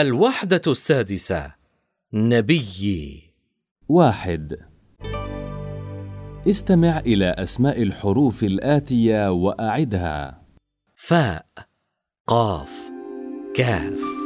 الوحدة السادسة نبيي. واحد. استمع إلى أسماء الحروف الآتية وأعدها. فاء قاف كاف.